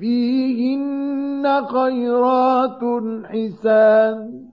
فيهن خيرات حسان.